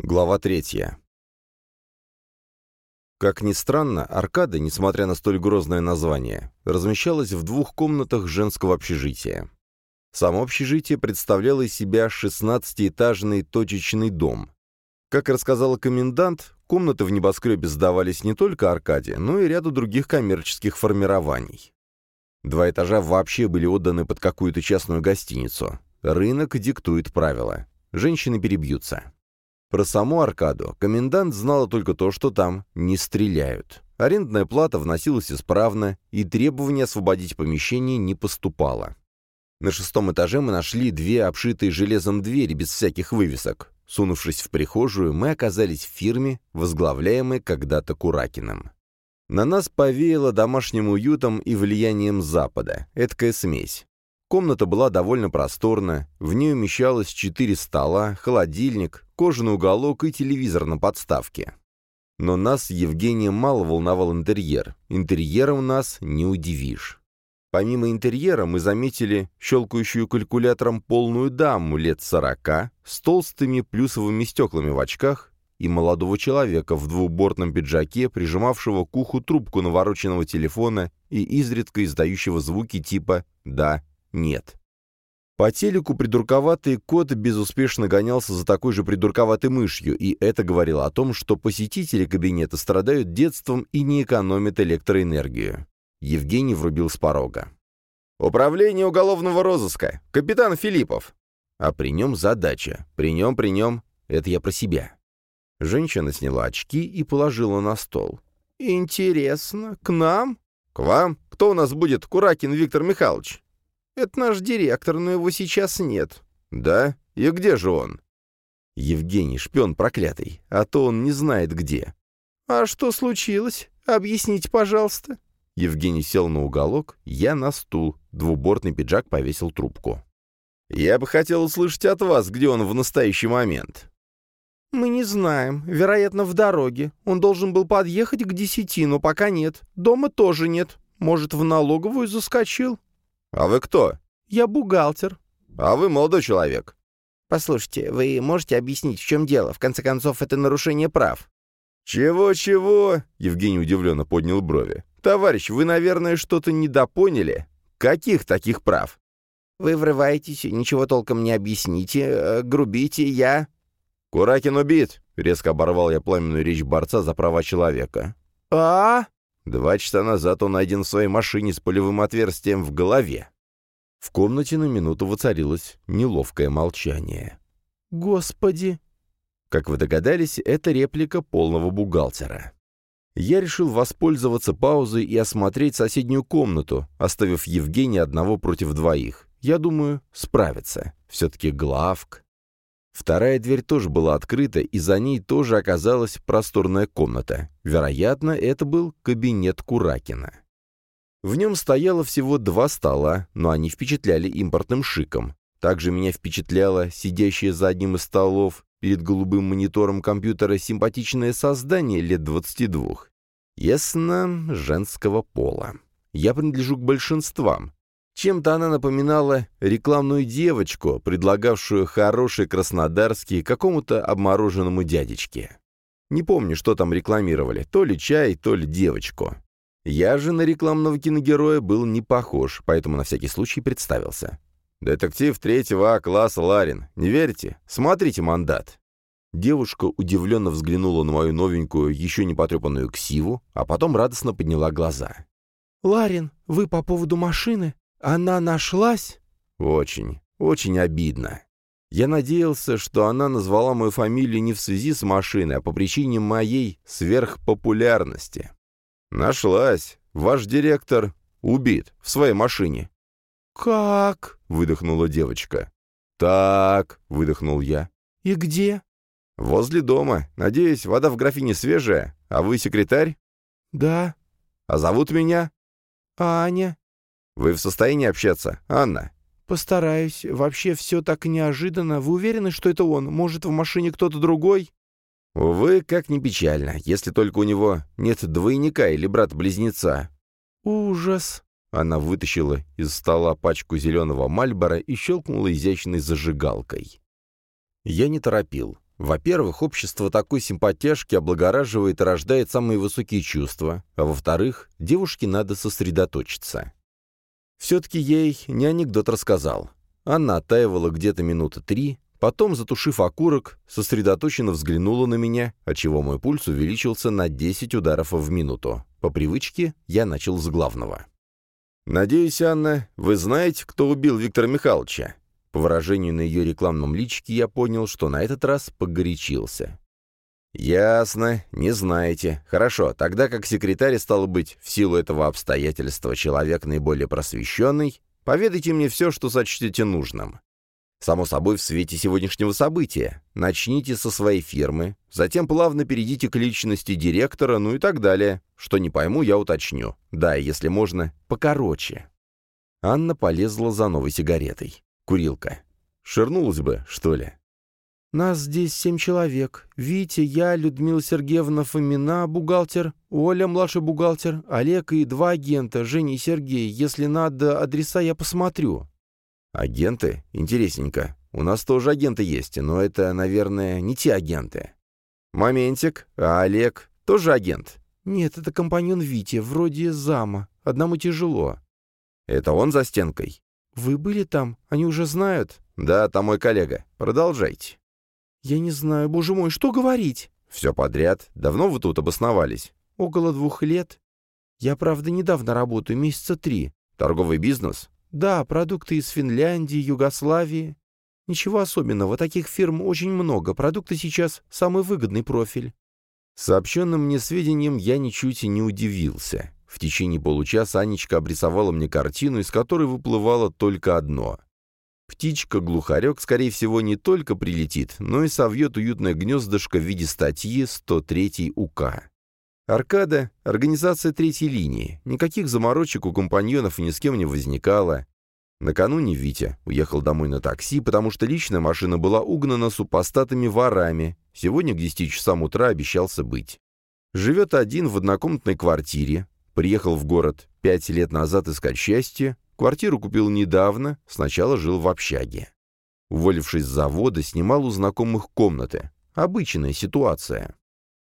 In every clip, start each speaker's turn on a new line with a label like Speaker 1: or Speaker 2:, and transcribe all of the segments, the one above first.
Speaker 1: Глава третья. Как ни странно, аркада, несмотря на столь грозное название, размещалась в двух комнатах женского общежития. Само общежитие представляло из себя 16-этажный точечный дом. Как рассказала комендант, комнаты в небоскребе сдавались не только аркаде, но и ряду других коммерческих формирований. Два этажа вообще были отданы под какую-то частную гостиницу. Рынок диктует правила. Женщины перебьются. Про саму аркаду комендант знала только то, что там не стреляют. Арендная плата вносилась исправно, и требование освободить помещение не поступало. На шестом этаже мы нашли две обшитые железом двери без всяких вывесок. Сунувшись в прихожую, мы оказались в фирме, возглавляемой когда-то Куракиным. На нас повеяло домашним уютом и влиянием Запада, эткая смесь. Комната была довольно просторна, в ней умещалось четыре стола, холодильник, кожаный уголок и телевизор на подставке. Но нас Евгения мало волновал интерьер. Интерьером нас не удивишь. Помимо интерьера мы заметили щелкающую калькулятором полную даму лет сорока с толстыми плюсовыми стеклами в очках и молодого человека в двубортном пиджаке, прижимавшего к уху трубку навороченного телефона и изредка издающего звуки типа «да», нет. По телеку придурковатый кот безуспешно гонялся за такой же придурковатой мышью, и это говорило о том, что посетители кабинета страдают детством и не экономят электроэнергию. Евгений врубил с порога. «Управление уголовного розыска! Капитан Филиппов!» А при нем задача. При нем, при нем. Это я про себя. Женщина сняла очки и положила на стол. «Интересно. К нам?» «К вам? Кто у нас будет? Куракин Виктор Михайлович?» «Это наш директор, но его сейчас нет». «Да? И где же он?» «Евгений, шпион проклятый, а то он не знает где». «А что случилось? Объясните, пожалуйста». Евгений сел на уголок, я на стул, двубортный пиджак повесил трубку. «Я бы хотел услышать от вас, где он в настоящий момент». «Мы не знаем. Вероятно, в дороге. Он должен был подъехать к десяти, но пока нет. Дома тоже нет. Может, в налоговую заскочил?» «А вы кто?»
Speaker 2: «Я бухгалтер».
Speaker 1: «А вы молодой человек».
Speaker 2: «Послушайте, вы можете объяснить, в чем дело? В конце концов, это нарушение прав».
Speaker 1: «Чего-чего?» — Евгений удивленно поднял брови. «Товарищ, вы, наверное, что-то недопоняли. Каких таких прав?»
Speaker 2: «Вы врываетесь, ничего толком не объясните, э, грубите, я...»
Speaker 1: «Куракин убит!» — резко оборвал я пламенную речь борца за права человека.
Speaker 2: «А?»
Speaker 1: Два часа назад он найден в своей машине с полевым отверстием в голове. В комнате на минуту воцарилось неловкое молчание.
Speaker 2: «Господи!»
Speaker 1: Как вы догадались, это реплика полного бухгалтера. Я решил воспользоваться паузой и осмотреть соседнюю комнату, оставив Евгения одного против двоих. Я думаю, справится. Все-таки главк. Вторая дверь тоже была открыта, и за ней тоже оказалась просторная комната. Вероятно, это был кабинет Куракина. В нем стояло всего два стола, но они впечатляли импортным шиком. Также меня впечатляло сидящее за одним из столов перед голубым монитором компьютера симпатичное создание лет 22. Ясно, женского пола. Я принадлежу к большинствам. Чем-то она напоминала рекламную девочку, предлагавшую хороший краснодарский какому-то обмороженному дядечке. Не помню, что там рекламировали, то ли чай, то ли девочку. Я же на рекламного киногероя был не похож, поэтому на всякий случай представился. «Детектив третьего А класса Ларин. Не верите? Смотрите мандат». Девушка удивленно взглянула на мою новенькую, еще не потрепанную ксиву, а потом радостно подняла глаза.
Speaker 2: «Ларин, вы по поводу машины? «Она нашлась?»
Speaker 1: «Очень, очень обидно. Я надеялся, что она назвала мою фамилию не в связи с машиной, а по причине моей сверхпопулярности. Нашлась. Ваш директор убит в своей машине».
Speaker 2: «Как?»
Speaker 1: — выдохнула девочка. «Так», — выдохнул я.
Speaker 2: «И где?»
Speaker 1: «Возле дома. Надеюсь, вода в графине свежая. А вы секретарь?»
Speaker 2: «Да».
Speaker 1: «А зовут меня?»
Speaker 2: «Аня».
Speaker 1: Вы в состоянии общаться, Анна?»
Speaker 2: «Постараюсь. Вообще все так неожиданно. Вы уверены, что это он? Может, в машине кто-то другой?»
Speaker 1: «Увы, как ни печально, если только у него нет двойника или брата-близнеца».
Speaker 2: «Ужас!»
Speaker 1: Она вытащила из стола пачку зеленого мальбора и щелкнула изящной зажигалкой. Я не торопил. Во-первых, общество такой симпатяшки облагораживает и рождает самые высокие чувства, а во-вторых, девушке надо сосредоточиться. Все-таки ей не анекдот рассказал. Анна оттаивала где-то минуты три, потом, затушив окурок, сосредоточенно взглянула на меня, отчего мой пульс увеличился на 10 ударов в минуту. По привычке я начал с главного. «Надеюсь, Анна, вы знаете, кто убил Виктора Михайловича?» По выражению на ее рекламном личике я понял, что на этот раз погорячился. «Ясно, не знаете. Хорошо, тогда как секретарь, стало быть, в силу этого обстоятельства человек наиболее просвещенный, поведайте мне все, что сочтете нужным. Само собой, в свете сегодняшнего события. Начните со своей фирмы, затем плавно перейдите к личности директора, ну и так далее. Что не пойму, я уточню. Да, если можно, покороче». Анна полезла за новой сигаретой. Курилка. Ширнулась бы, что ли?
Speaker 2: «Нас здесь семь человек. Витя, я, Людмила Сергеевна Фомина, бухгалтер, Оля, младший бухгалтер, Олег и два агента, Женя и Сергей. Если надо, адреса я посмотрю».
Speaker 1: «Агенты? Интересненько. У нас тоже агенты есть, но это, наверное, не те агенты». «Моментик. А Олег тоже агент?»
Speaker 2: «Нет, это компаньон Вити, вроде зама. Одному тяжело».
Speaker 1: «Это он за стенкой?»
Speaker 2: «Вы были там? Они уже знают?»
Speaker 1: «Да, там мой коллега. Продолжайте».
Speaker 2: «Я не знаю, боже мой, что говорить?»
Speaker 1: «Все подряд. Давно вы тут обосновались?»
Speaker 2: «Около двух лет. Я, правда, недавно работаю, месяца три».
Speaker 1: «Торговый бизнес?»
Speaker 2: «Да, продукты из Финляндии, Югославии. Ничего особенного, таких фирм очень много, продукты сейчас самый выгодный профиль».
Speaker 1: Сообщенным мне сведениям я ничуть и не удивился. В течение получаса Анечка обрисовала мне картину, из которой выплывало только одно. Птичка-глухарек, скорее всего, не только прилетит, но и совьет уютное гнездышко в виде статьи 103 УК. Аркада — организация третьей линии. Никаких заморочек у компаньонов ни с кем не возникало. Накануне Витя уехал домой на такси, потому что личная машина была угнана супостатами ворами. Сегодня к 10 часам утра обещался быть. Живет один в однокомнатной квартире, Приехал в город пять лет назад искать счастье, квартиру купил недавно, сначала жил в общаге. Уволившись с завода, снимал у знакомых комнаты. Обычная ситуация.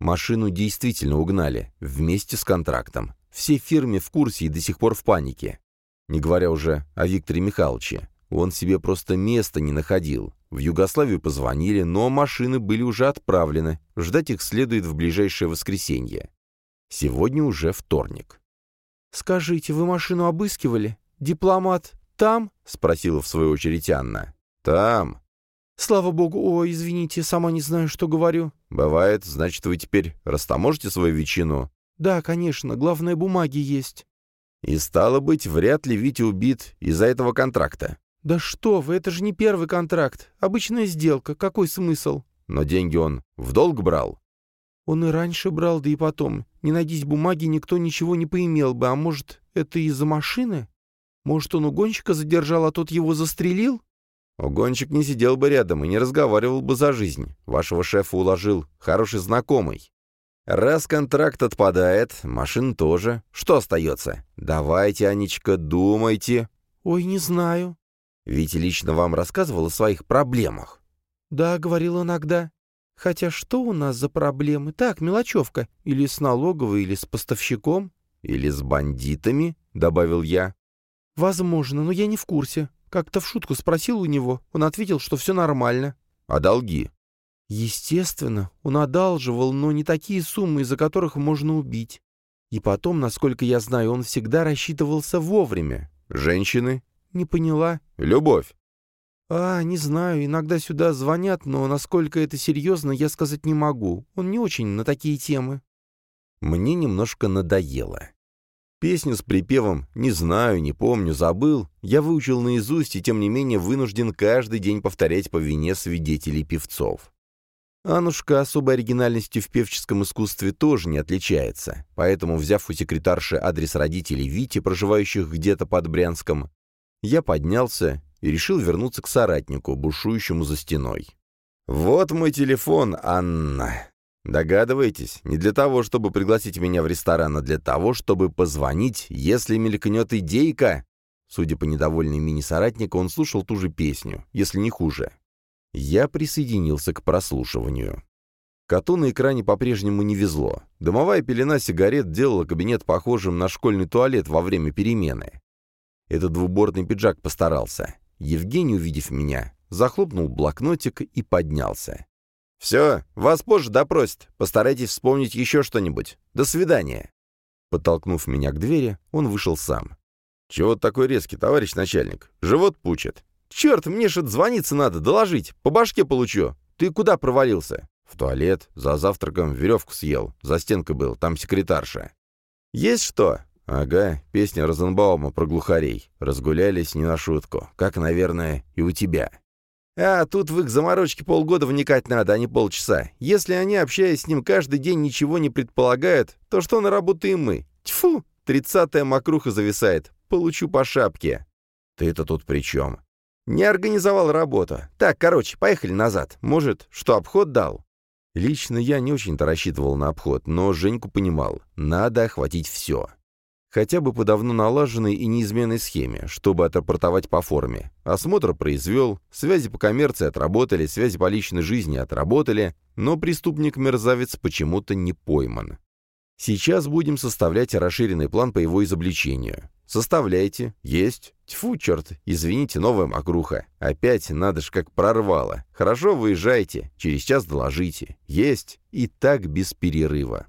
Speaker 1: Машину действительно угнали, вместе с контрактом. Все фирмы в курсе и до сих пор в панике. Не говоря уже о Викторе Михайловиче. Он себе просто места не находил. В Югославию позвонили, но машины были уже отправлены. Ждать их следует в ближайшее воскресенье. Сегодня уже вторник.
Speaker 2: «Скажите, вы машину обыскивали? Дипломат там?» — спросила в свою очередь Анна.
Speaker 1: «Там».
Speaker 2: «Слава богу, о, извините, сама не знаю, что говорю».
Speaker 1: «Бывает, значит, вы теперь растаможите свою ветчину?»
Speaker 2: «Да, конечно, главное, бумаги есть».
Speaker 1: «И стало быть, вряд ли Витя убит из-за этого контракта».
Speaker 2: «Да что вы, это же не первый контракт. Обычная сделка. Какой смысл?»
Speaker 1: «Но деньги он в долг брал?»
Speaker 2: Он и раньше брал, да и потом. Не найдись бумаги, никто ничего не поимел бы. А может, это из-за машины? Может, он угонщика задержал, а тот его застрелил?
Speaker 1: Угонщик не сидел бы рядом и не разговаривал бы за жизнь. Вашего шефа уложил хороший знакомый. Раз контракт отпадает, машин тоже. Что остается? Давайте, Анечка, думайте.
Speaker 2: Ой, не знаю.
Speaker 1: Ведь лично вам рассказывал о своих проблемах.
Speaker 2: Да, говорил иногда. Хотя что у нас за проблемы? Так, мелочевка. Или с налоговой, или с поставщиком.
Speaker 1: Или с бандитами, добавил я.
Speaker 2: Возможно, но я не в курсе. Как-то в шутку спросил у него. Он ответил, что все нормально.
Speaker 1: А долги?
Speaker 2: Естественно, он одалживал, но не такие суммы, из-за которых можно убить. И потом, насколько я знаю, он всегда рассчитывался вовремя.
Speaker 1: Женщины?
Speaker 2: Не поняла.
Speaker 1: Любовь.
Speaker 2: «А, не знаю, иногда сюда звонят, но насколько это серьезно, я сказать не могу. Он не очень на такие темы».
Speaker 1: Мне немножко надоело. Песню с припевом «Не знаю, не помню, забыл» я выучил наизусть и, тем не менее, вынужден каждый день повторять по вине свидетелей певцов. Анушка особой оригинальностью в певческом искусстве тоже не отличается, поэтому, взяв у секретарши адрес родителей Вити, проживающих где-то под Брянском, я поднялся и решил вернуться к соратнику, бушующему за стеной. «Вот мой телефон, Анна. Догадываетесь, не для того, чтобы пригласить меня в ресторан, а для того, чтобы позвонить, если мелькнет идейка». Судя по недовольной мини-соратника, он слушал ту же песню, если не хуже. Я присоединился к прослушиванию. Коту на экране по-прежнему не везло. Дымовая пелена сигарет делала кабинет похожим на школьный туалет во время перемены. Этот двубортный пиджак постарался. Евгений, увидев меня, захлопнул блокнотик и поднялся. «Все, вас позже допросят. Постарайтесь вспомнить еще что-нибудь. До свидания». Подтолкнув меня к двери, он вышел сам. «Чего такой резкий, товарищ начальник? Живот пучит». «Черт, мне ж отзвониться надо, доложить. По башке получу. Ты куда провалился?» «В туалет. За завтраком веревку съел. За стенкой был. Там секретарша». «Есть что?» «Ага, песня Розенбаума про глухарей. Разгулялись не на шутку. Как, наверное, и у тебя». «А, тут в их заморочки полгода вникать надо, а не полчаса. Если они, общаясь с ним каждый день, ничего не предполагают, то что наработаем мы? Тьфу, тридцатая мокруха зависает. Получу по шапке». «Ты-то тут при чем?» «Не организовал работу. Так, короче, поехали назад. Может, что, обход дал?» Лично я не очень-то рассчитывал на обход, но Женьку понимал, надо охватить все. Хотя бы по давно налаженной и неизменной схеме, чтобы отрапортовать по форме. Осмотр произвел, связи по коммерции отработали, связи по личной жизни отработали, но преступник-мерзавец почему-то не пойман. Сейчас будем составлять расширенный план по его изобличению. Составляйте. Есть. Тьфу, черт, извините, новая мокруха. Опять надо ж как прорвало. Хорошо, выезжайте. Через час доложите. Есть. И так без перерыва.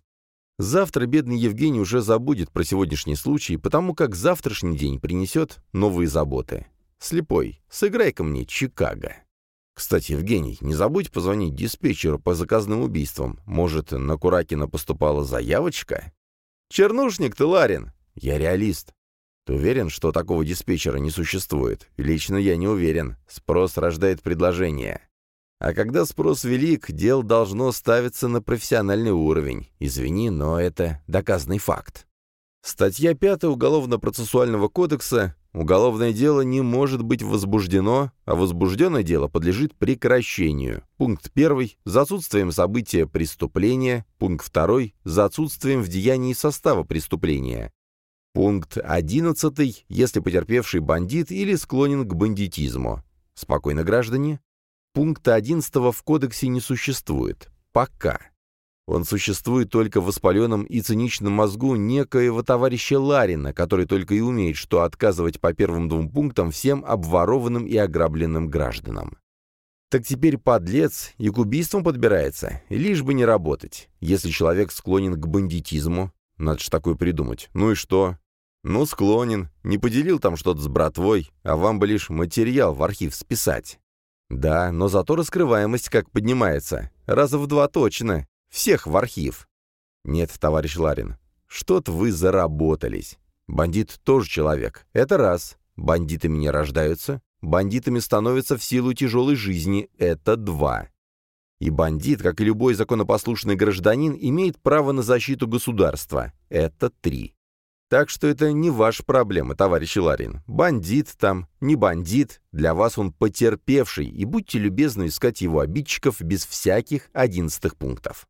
Speaker 1: Завтра бедный Евгений уже забудет про сегодняшний случай, потому как завтрашний день принесет новые заботы. Слепой, сыграй-ка мне Чикаго. Кстати, Евгений, не забудь позвонить диспетчеру по заказным убийствам. Может, на Куракина поступала заявочка? Чернушник ты, Ларин. Я реалист. Ты уверен, что такого диспетчера не существует? Лично я не уверен. Спрос рождает предложение. А когда спрос велик, дело должно ставиться на профессиональный уровень. Извини, но это доказанный факт. Статья 5 Уголовно-процессуального кодекса «Уголовное дело не может быть возбуждено, а возбужденное дело подлежит прекращению». Пункт 1 за отсутствием события преступления. Пункт 2 за отсутствием в деянии состава преступления. Пункт 11 если потерпевший бандит или склонен к бандитизму. Спокойно, граждане. Пункта 11 в кодексе не существует. Пока. Он существует только в воспаленном и циничном мозгу некоего товарища Ларина, который только и умеет, что отказывать по первым двум пунктам всем обворованным и ограбленным гражданам. Так теперь подлец и к убийствам подбирается, лишь бы не работать. Если человек склонен к бандитизму, надо же такое придумать. Ну и что? Ну, склонен, не поделил там что-то с братвой, а вам бы лишь материал в архив списать. Да, но зато раскрываемость как поднимается. Раза в два точно. Всех в архив. Нет, товарищ Ларин, что-то вы заработались. Бандит тоже человек. Это раз. Бандитами не рождаются. Бандитами становятся в силу тяжелой жизни. Это два. И бандит, как и любой законопослушный гражданин, имеет право на защиту государства. Это три. Так что это не ваша проблема, товарищ Ларин. Бандит там, не бандит, для вас он потерпевший, и будьте любезны искать его обидчиков без всяких одиннадцатых пунктов.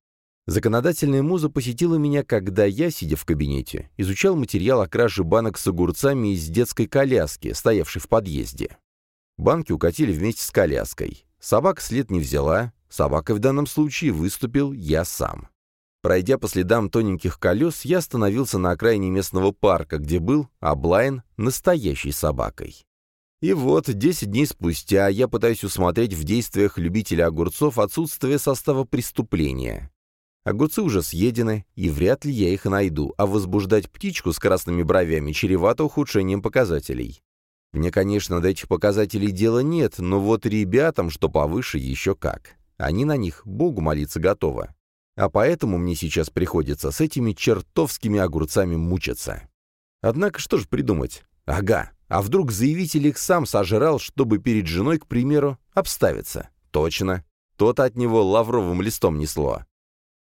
Speaker 1: Законодательная муза посетила меня, когда я, сидя в кабинете, изучал материал о краже банок с огурцами из детской коляски, стоявшей в подъезде. Банки укатили вместе с коляской. Собака след не взяла, собакой в данном случае выступил я сам. Пройдя по следам тоненьких колес, я остановился на окраине местного парка, где был облайн настоящей собакой. И вот, 10 дней спустя, я пытаюсь усмотреть в действиях любителя огурцов отсутствие состава преступления. Огурцы уже съедены, и вряд ли я их найду, а возбуждать птичку с красными бровями чревато ухудшением показателей. Мне, конечно, до этих показателей дела нет, но вот ребятам, что повыше, еще как. Они на них Богу молиться готовы. А поэтому мне сейчас приходится с этими чертовскими огурцами мучиться. Однако что же придумать? Ага, а вдруг заявитель их сам сожрал, чтобы перед женой, к примеру, обставиться? Точно. То-то от него лавровым листом несло.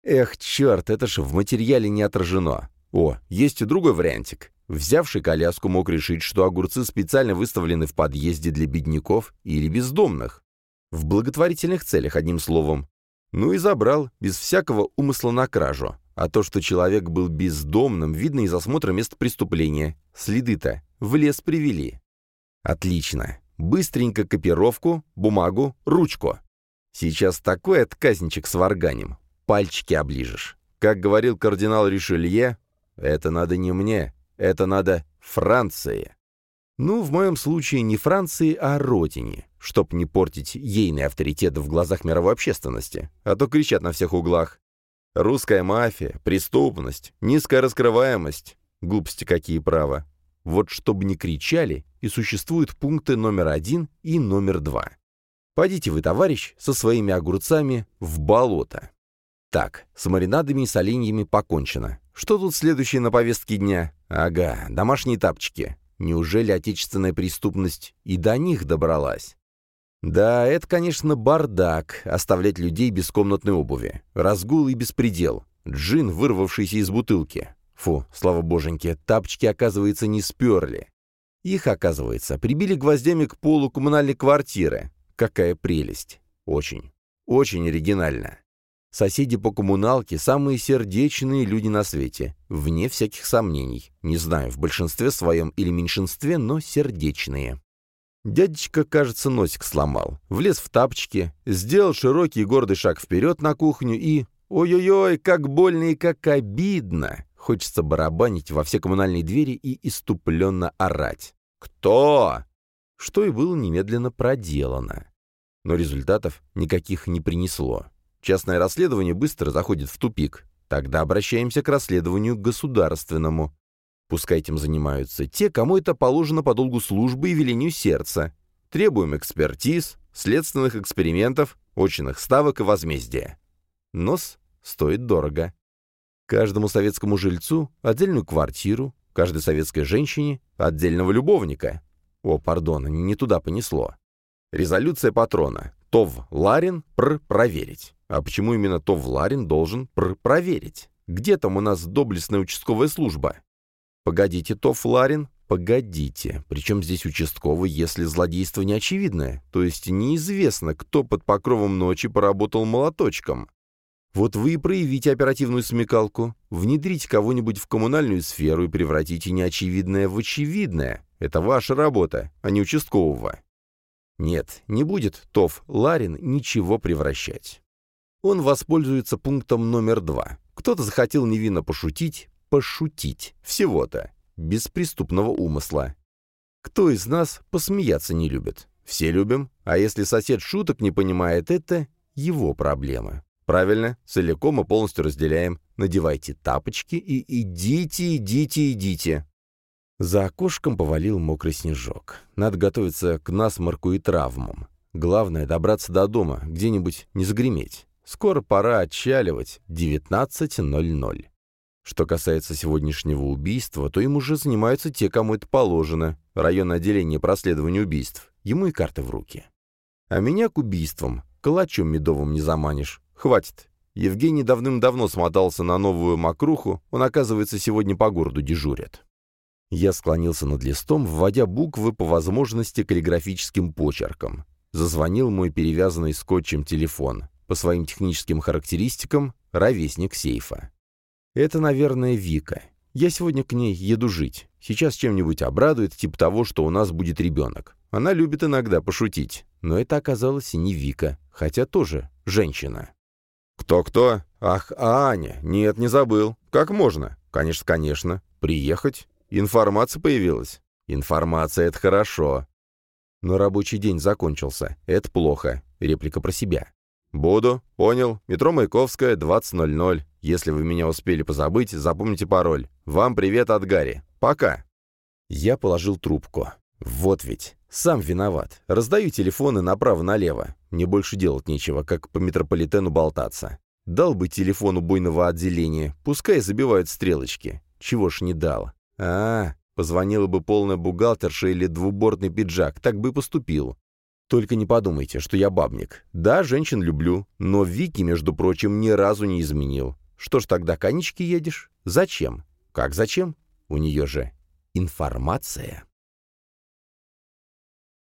Speaker 1: Эх, черт, это ж в материале не отражено. О, есть и другой вариантик. Взявший коляску мог решить, что огурцы специально выставлены в подъезде для бедняков или бездомных. В благотворительных целях, одним словом. Ну и забрал, без всякого умысла на кражу. А то, что человек был бездомным, видно из осмотра места преступления. Следы-то в лес привели. Отлично. Быстренько копировку, бумагу, ручку. Сейчас такой отказничек с варганем. Пальчики оближешь. Как говорил кардинал Ришелье, это надо не мне, это надо Франции. Ну, в моем случае не Франции, а родине, чтоб не портить ейный авторитет в глазах мировой общественности, а то кричат на всех углах. Русская мафия, преступность, низкая раскрываемость. Глупости какие, право. Вот чтобы не кричали, и существуют пункты номер один и номер два. Пойдите вы, товарищ, со своими огурцами в болото. Так, с маринадами и соленьями покончено. Что тут следующее на повестке дня? Ага, домашние тапочки. Неужели отечественная преступность и до них добралась? Да, это, конечно, бардак, оставлять людей без комнатной обуви. Разгул и беспредел. Джин, вырвавшийся из бутылки. Фу, слава боженьке, тапочки, оказывается, не сперли. Их, оказывается, прибили гвоздями к полу коммунальной квартиры. Какая прелесть. Очень, очень оригинально. Соседи по коммуналке – самые сердечные люди на свете, вне всяких сомнений. Не знаю, в большинстве своем или меньшинстве, но сердечные. Дядечка, кажется, носик сломал. Влез в тапочки, сделал широкий гордый шаг вперед на кухню и... Ой-ой-ой, как больно и как обидно! Хочется барабанить во все коммунальные двери и иступленно орать. «Кто?» Что и было немедленно проделано. Но результатов никаких не принесло. Частное расследование быстро заходит в тупик. Тогда обращаемся к расследованию государственному. Пускай этим занимаются те, кому это положено по долгу службы и велению сердца. Требуем экспертиз, следственных экспериментов, очных ставок и возмездия. Нос стоит дорого. Каждому советскому жильцу отдельную квартиру, каждой советской женщине отдельного любовника. О, пардон, не туда понесло. Резолюция патрона. ТОВ Ларин пр проверить. А почему именно ТОВ Ларин должен пр проверить? Где там у нас доблестная участковая служба? Погодите, ТОВ Ларин, погодите. Причем здесь участковый, если злодейство не очевидное? То есть неизвестно, кто под покровом ночи поработал молоточком. Вот вы и проявите оперативную смекалку, внедрите кого-нибудь в коммунальную сферу и превратите неочевидное в очевидное. Это ваша работа, а не участкового. Нет, не будет ТОВ Ларин ничего превращать. Он воспользуется пунктом номер два. Кто-то захотел невинно пошутить, пошутить, всего-то, без преступного умысла. Кто из нас посмеяться не любит? Все любим, а если сосед шуток не понимает, это его проблема. Правильно, целиком и полностью разделяем. Надевайте тапочки и идите, идите, идите. За окошком повалил мокрый снежок. Надо готовиться к насморку и травмам. Главное — добраться до дома, где-нибудь не загреметь. Скоро пора отчаливать. 19.00. Что касается сегодняшнего убийства, то им уже занимаются те, кому это положено. Район отделения по расследованию убийств. Ему и карты в руки. А меня к убийствам калачом медовым не заманишь. Хватит. Евгений давным-давно смотался на новую мокруху, он, оказывается, сегодня по городу дежурит. Я склонился над листом, вводя буквы по возможности каллиграфическим почерком. Зазвонил мой перевязанный скотчем телефон. По своим техническим характеристикам — ровесник сейфа. Это, наверное, Вика. Я сегодня к ней еду жить. Сейчас чем-нибудь обрадует, типа того, что у нас будет ребенок. Она любит иногда пошутить. Но это оказалось не Вика, хотя тоже женщина. «Кто-кто? Ах, Аня! Нет, не забыл. Как можно? Конечно, конечно. Приехать? Информация появилась. Информация — это хорошо. Но рабочий день закончился. Это плохо. Реплика про себя. «Буду. Понял. Метро Маяковская, 20.00. Если вы меня успели позабыть, запомните пароль. Вам привет от Гарри. Пока». Я положил трубку. Вот ведь. Сам виноват. Раздаю телефоны направо-налево. Мне больше делать нечего, как по метрополитену болтаться. Дал бы телефон убойного отделения, пускай забивают стрелочки. Чего ж не дал. А, позвонила бы полная бухгалтерша или двубортный пиджак, так бы и поступил. Только не подумайте, что я бабник. Да, женщин люблю, но Вики, между прочим, ни разу не изменил. Что ж тогда конечки едешь? Зачем? Как зачем? У нее же информация.